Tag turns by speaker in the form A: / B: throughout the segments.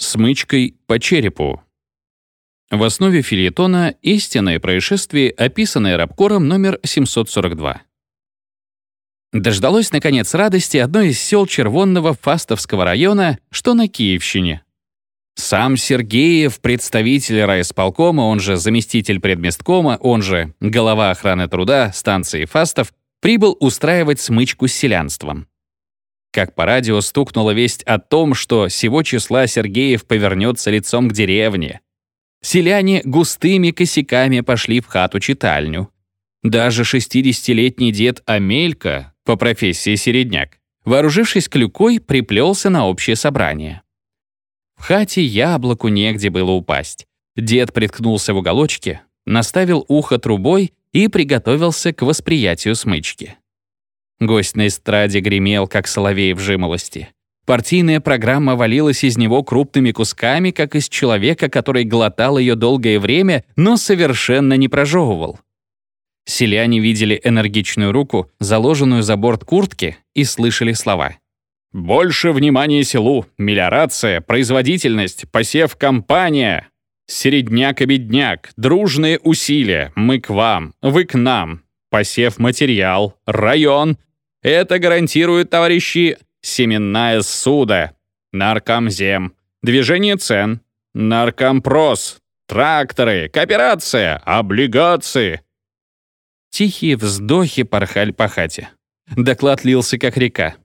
A: Смычкой по черепу. В основе фильетона истинное происшествие, описанное Рабкором номер 742. Дождалось, наконец, радости одно из сел Червонного Фастовского района, что на Киевщине. Сам Сергеев, представитель райисполкома, он же заместитель предместкома, он же голова охраны труда станции Фастов, прибыл устраивать смычку с селянством. Как по радио стукнула весть о том, что сего числа Сергеев повернется лицом к деревне. Селяне густыми косяками пошли в хату-читальню. Даже 60-летний дед Амелька, по профессии середняк, вооружившись клюкой, приплелся на общее собрание. В хате яблоку негде было упасть. Дед приткнулся в уголочке, наставил ухо трубой и приготовился к восприятию смычки. Гость на эстраде гремел, как соловей в жимолости. Партийная программа валилась из него крупными кусками, как из человека, который глотал ее долгое время, но совершенно не прожевывал. Селяне видели энергичную руку, заложенную за борт куртки, и слышали слова. «Больше внимания селу, мелиорация, производительность, посев компания, середняк и бедняк, дружные усилия, мы к вам, вы к нам, посев материал, район, это гарантирует, товарищи, семенная суда, наркомзем, движение цен, наркомпрос, тракторы, кооперация, облигации. Тихие вздохи порхали по хате. Доклад лился, как река.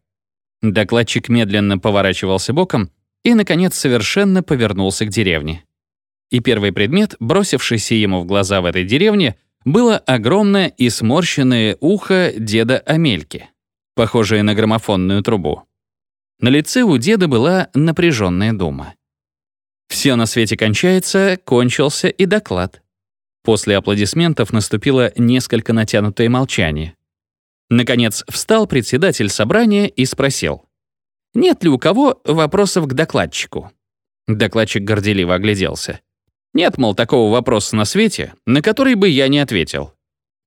A: Докладчик медленно поворачивался боком и, наконец, совершенно повернулся к деревне. И первый предмет, бросившийся ему в глаза в этой деревне, было огромное и сморщенное ухо деда Амельки похожее на граммофонную трубу. На лице у деда была напряженная дума. Все на свете кончается, кончился и доклад. После аплодисментов наступило несколько натянутое молчание. Наконец встал председатель собрания и спросил. «Нет ли у кого вопросов к докладчику?» Докладчик горделиво огляделся. «Нет, мол, такого вопроса на свете, на который бы я не ответил».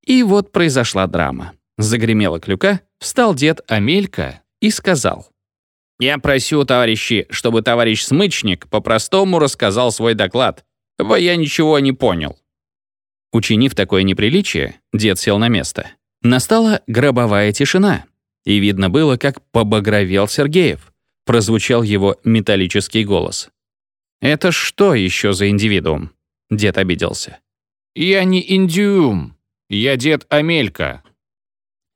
A: И вот произошла драма. Загремела клюка, встал дед Амелька и сказал. «Я просю, товарищи, чтобы товарищ Смычник по-простому рассказал свой доклад, ибо я ничего не понял». Учинив такое неприличие, дед сел на место. Настала гробовая тишина, и видно было, как побагровел Сергеев. Прозвучал его металлический голос. «Это что еще за индивидуум?» Дед обиделся. «Я не индиум, я дед Амелька,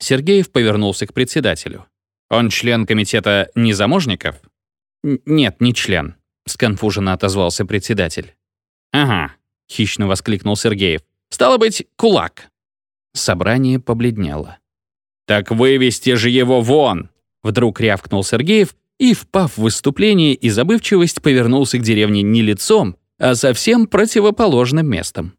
A: Сергеев повернулся к председателю. «Он член комитета незаможников?» «Нет, не член», — сконфуженно отозвался председатель. «Ага», — хищно воскликнул Сергеев. «Стало быть, кулак». Собрание побледнело. «Так вывести же его вон!» Вдруг рявкнул Сергеев и, впав в выступление и забывчивость, повернулся к деревне не лицом, а совсем противоположным местом.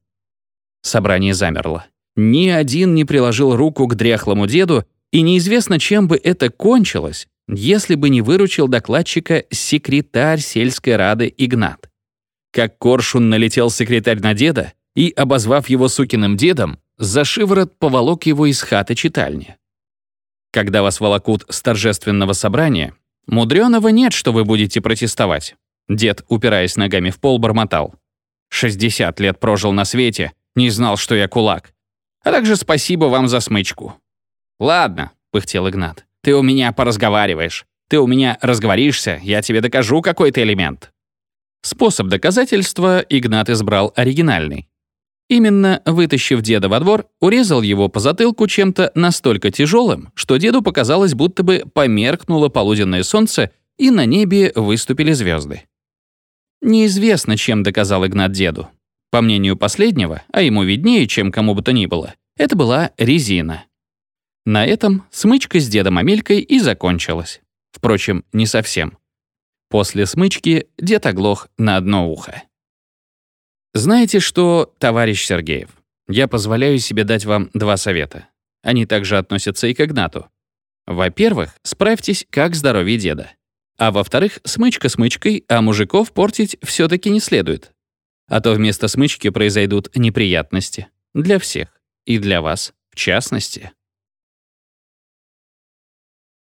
A: Собрание замерло. Ни один не приложил руку к дряхлому деду, и неизвестно, чем бы это кончилось, если бы не выручил докладчика секретарь сельской рады Игнат. Как коршун налетел секретарь на деда и, обозвав его сукиным дедом, за шиворот поволок его из хаты читальни. Когда вас волокут с торжественного собрания, мудреного нет, что вы будете протестовать. Дед, упираясь ногами в пол, бормотал. «60 лет прожил на свете, не знал, что я кулак. А также спасибо вам за смычку». «Ладно», — пыхтел Игнат, — «ты у меня поразговариваешь. Ты у меня разговоришься, я тебе докажу какой-то элемент». Способ доказательства Игнат избрал оригинальный. Именно вытащив деда во двор, урезал его по затылку чем-то настолько тяжелым, что деду показалось, будто бы померкнуло полуденное солнце, и на небе выступили звезды. Неизвестно, чем доказал Игнат деду. По мнению последнего, а ему виднее, чем кому бы то ни было, это была резина. На этом смычка с дедом Амелькой и закончилась. Впрочем, не совсем. После смычки дед оглох на одно ухо. Знаете что, товарищ Сергеев, я позволяю себе дать вам два совета. Они также относятся и к Игнату. Во-первых, справьтесь, как здоровье деда. А во-вторых, смычка смычкой, а мужиков портить все таки не следует. А то вместо смычки произойдут неприятности. Для всех. И для вас в частности.